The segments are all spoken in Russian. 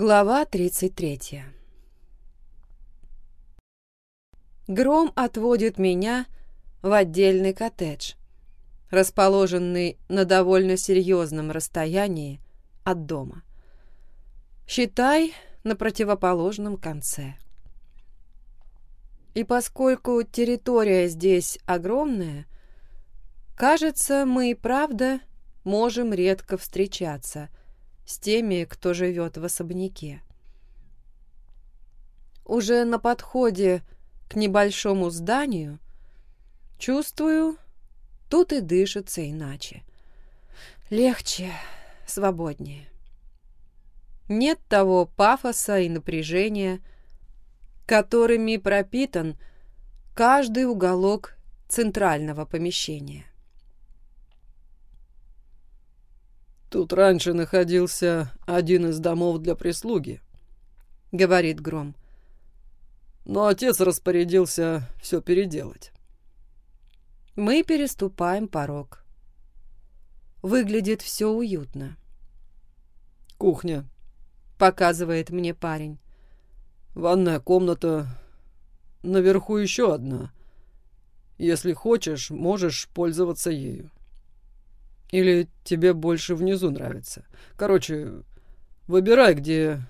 Глава 33 Гром отводит меня в отдельный коттедж, расположенный на довольно серьезном расстоянии от дома. Считай, на противоположном конце. И поскольку территория здесь огромная, кажется, мы и правда можем редко встречаться с теми, кто живет в особняке. Уже на подходе к небольшому зданию чувствую, тут и дышится иначе. Легче, свободнее. Нет того пафоса и напряжения, которыми пропитан каждый уголок центрального помещения. «Тут раньше находился один из домов для прислуги», — говорит Гром. «Но отец распорядился все переделать». Мы переступаем порог. Выглядит все уютно. «Кухня», — показывает мне парень. «Ванная комната. Наверху еще одна. Если хочешь, можешь пользоваться ею». Или тебе больше внизу нравится? Короче, выбирай, где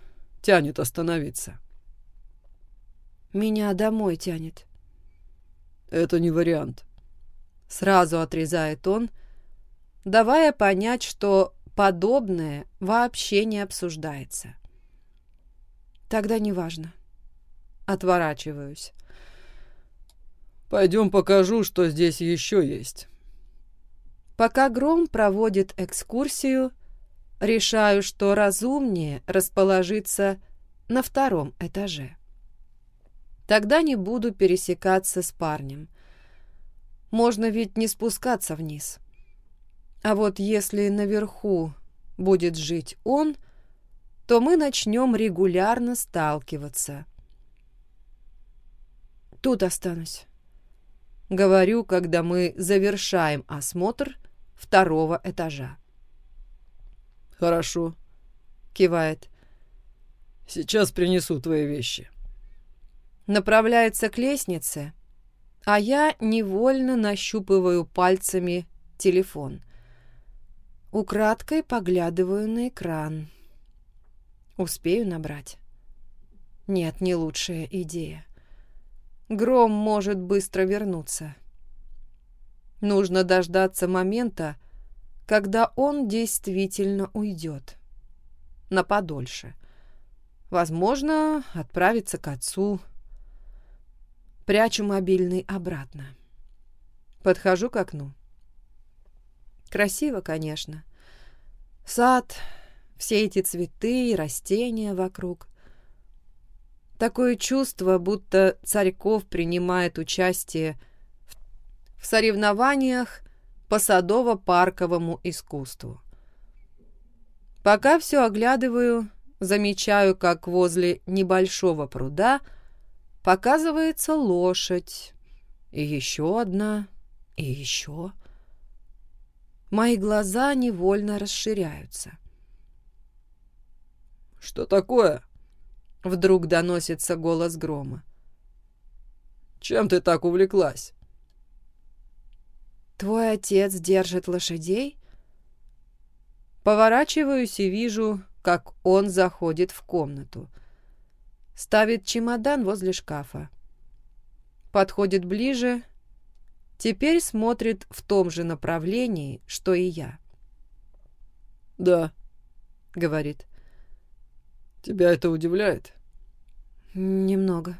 тянет остановиться. Меня домой тянет. Это не вариант. Сразу отрезает он, давая понять, что подобное вообще не обсуждается. Тогда неважно. Отворачиваюсь. Пойдем покажу, что здесь еще есть. Пока Гром проводит экскурсию, решаю, что разумнее расположиться на втором этаже. Тогда не буду пересекаться с парнем. Можно ведь не спускаться вниз. А вот если наверху будет жить он, то мы начнем регулярно сталкиваться. Тут останусь. Говорю, когда мы завершаем осмотр второго этажа. «Хорошо», — кивает. «Сейчас принесу твои вещи». Направляется к лестнице, а я невольно нащупываю пальцами телефон. Украдкой поглядываю на экран. Успею набрать? Нет, не лучшая идея. Гром может быстро вернуться. — Нужно дождаться момента, когда он действительно уйдет. На подольше. Возможно, отправиться к отцу. Прячу мобильный обратно. Подхожу к окну. Красиво, конечно. Сад, все эти цветы и растения вокруг. Такое чувство, будто Царьков принимает участие в соревнованиях по садово-парковому искусству. Пока все оглядываю, замечаю, как возле небольшого пруда показывается лошадь. И еще одна, и еще. Мои глаза невольно расширяются. «Что такое?» Вдруг доносится голос грома. «Чем ты так увлеклась?» «Твой отец держит лошадей?» Поворачиваюсь и вижу, как он заходит в комнату. Ставит чемодан возле шкафа. Подходит ближе. Теперь смотрит в том же направлении, что и я. «Да», — говорит. «Тебя это удивляет?» «Немного».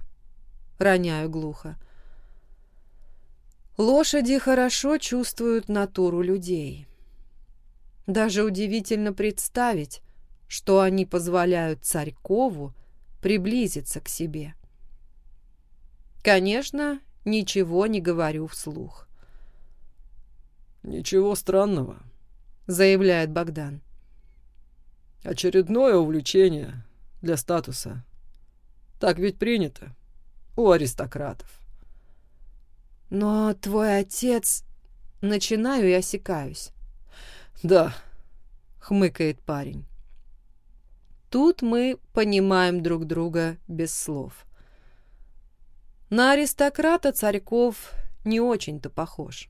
Роняю глухо. Лошади хорошо чувствуют натуру людей. Даже удивительно представить, что они позволяют Царькову приблизиться к себе. Конечно, ничего не говорю вслух. «Ничего странного», — заявляет Богдан. «Очередное увлечение для статуса. Так ведь принято у аристократов». «Но твой отец...» Начинаю и осекаюсь. «Да», — хмыкает парень. Тут мы понимаем друг друга без слов. На аристократа Царьков не очень-то похож.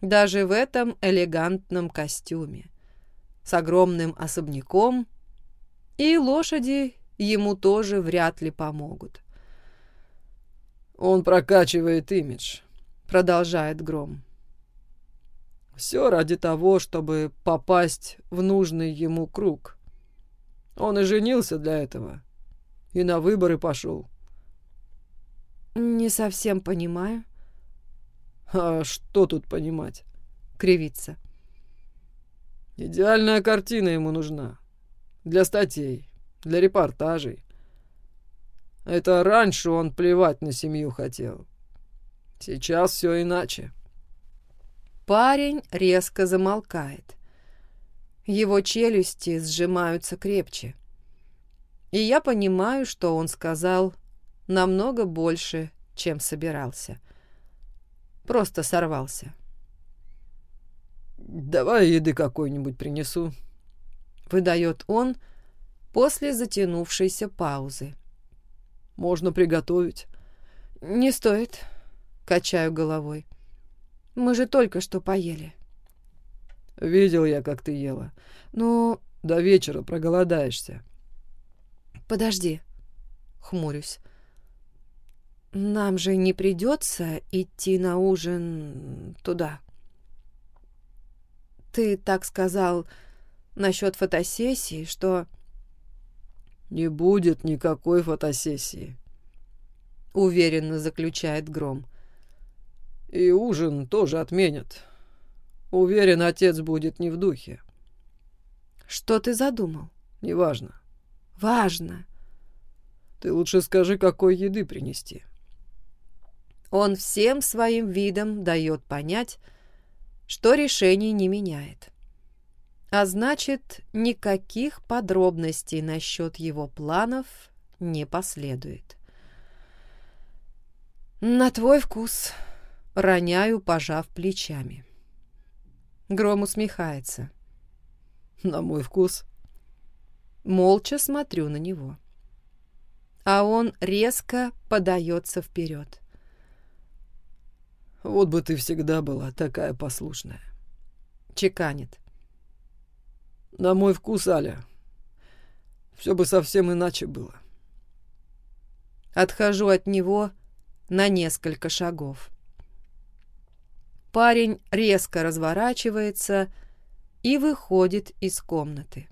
Даже в этом элегантном костюме, с огромным особняком, и лошади ему тоже вряд ли помогут. «Он прокачивает имидж», — продолжает Гром. «Все ради того, чтобы попасть в нужный ему круг. Он и женился для этого, и на выборы пошел». «Не совсем понимаю». «А что тут понимать?» — кривится. «Идеальная картина ему нужна. Для статей, для репортажей. Это раньше он плевать на семью хотел. Сейчас все иначе». Парень резко замолкает. Его челюсти сжимаются крепче. И я понимаю, что он сказал намного больше, чем собирался. Просто сорвался. «Давай еды какой-нибудь принесу», — выдает он после затянувшейся паузы. «Можно приготовить». «Не стоит», — качаю головой. «Мы же только что поели». «Видел я, как ты ела. Ну, до вечера проголодаешься». «Подожди», — хмурюсь. Нам же не придется идти на ужин туда. Ты так сказал насчет фотосессии, что... Не будет никакой фотосессии, уверенно заключает Гром. И ужин тоже отменят. Уверен, отец будет не в духе. Что ты задумал? Неважно. Важно. Ты лучше скажи, какой еды принести. Он всем своим видом дает понять, что решение не меняет. А значит, никаких подробностей насчет его планов не последует. «На твой вкус», — роняю, пожав плечами. Гром усмехается. «На мой вкус?» Молча смотрю на него. А он резко подается вперед. Вот бы ты всегда была такая послушная. Чеканит. На мой вкус, Аля, все бы совсем иначе было. Отхожу от него на несколько шагов. Парень резко разворачивается и выходит из комнаты.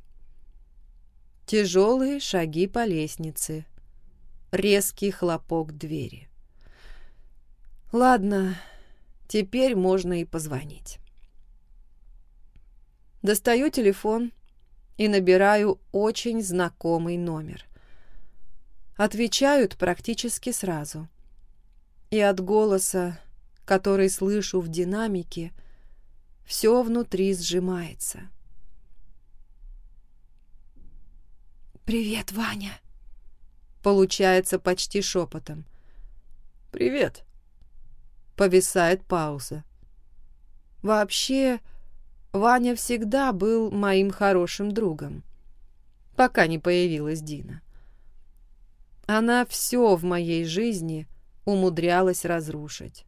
Тяжелые шаги по лестнице. Резкий хлопок двери. Ладно, Теперь можно и позвонить. Достаю телефон и набираю очень знакомый номер. Отвечают практически сразу. И от голоса, который слышу в динамике, все внутри сжимается. «Привет, Ваня!» Получается почти шепотом. «Привет!» Повисает пауза. Вообще, Ваня всегда был моим хорошим другом, пока не появилась Дина. Она все в моей жизни умудрялась разрушить.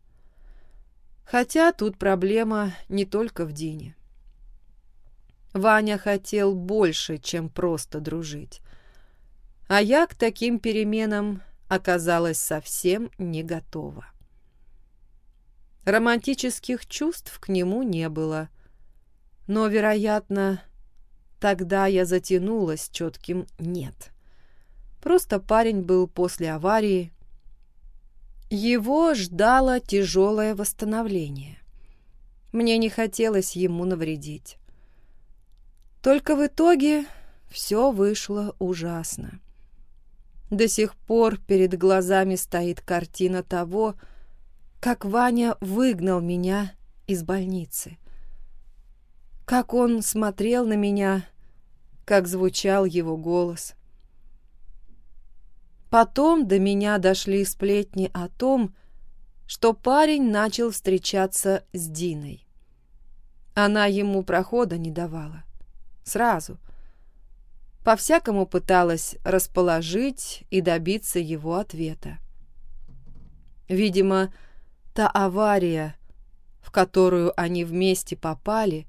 Хотя тут проблема не только в Дине. Ваня хотел больше, чем просто дружить. А я к таким переменам оказалась совсем не готова. Романтических чувств к нему не было. Но, вероятно, тогда я затянулась четким «нет». Просто парень был после аварии. Его ждало тяжелое восстановление. Мне не хотелось ему навредить. Только в итоге все вышло ужасно. До сих пор перед глазами стоит картина того, как Ваня выгнал меня из больницы. Как он смотрел на меня, как звучал его голос. Потом до меня дошли сплетни о том, что парень начал встречаться с Диной. Она ему прохода не давала. Сразу. по-всякому пыталась расположить и добиться его ответа. Видимо, та авария, в которую они вместе попали,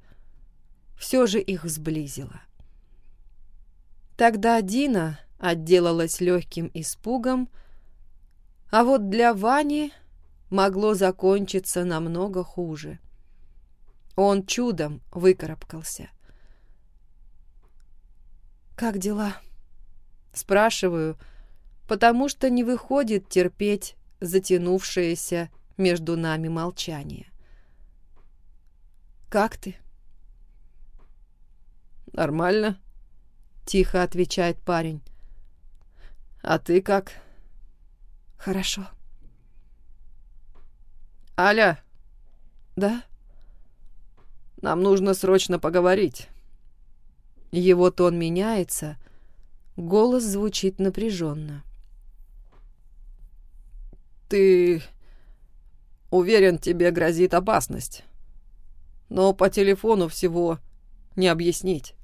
все же их сблизила. Тогда Дина отделалась легким испугом, а вот для Вани могло закончиться намного хуже. Он чудом выкарабкался. «Как дела?» Спрашиваю, потому что не выходит терпеть затянувшееся между нами молчание. «Как ты?» «Нормально», — тихо отвечает парень. «А ты как?» «Хорошо». «Аля!» «Да?» «Нам нужно срочно поговорить». Его тон меняется, голос звучит напряженно. «Ты уверен, тебе грозит опасность, но по телефону всего не объяснить».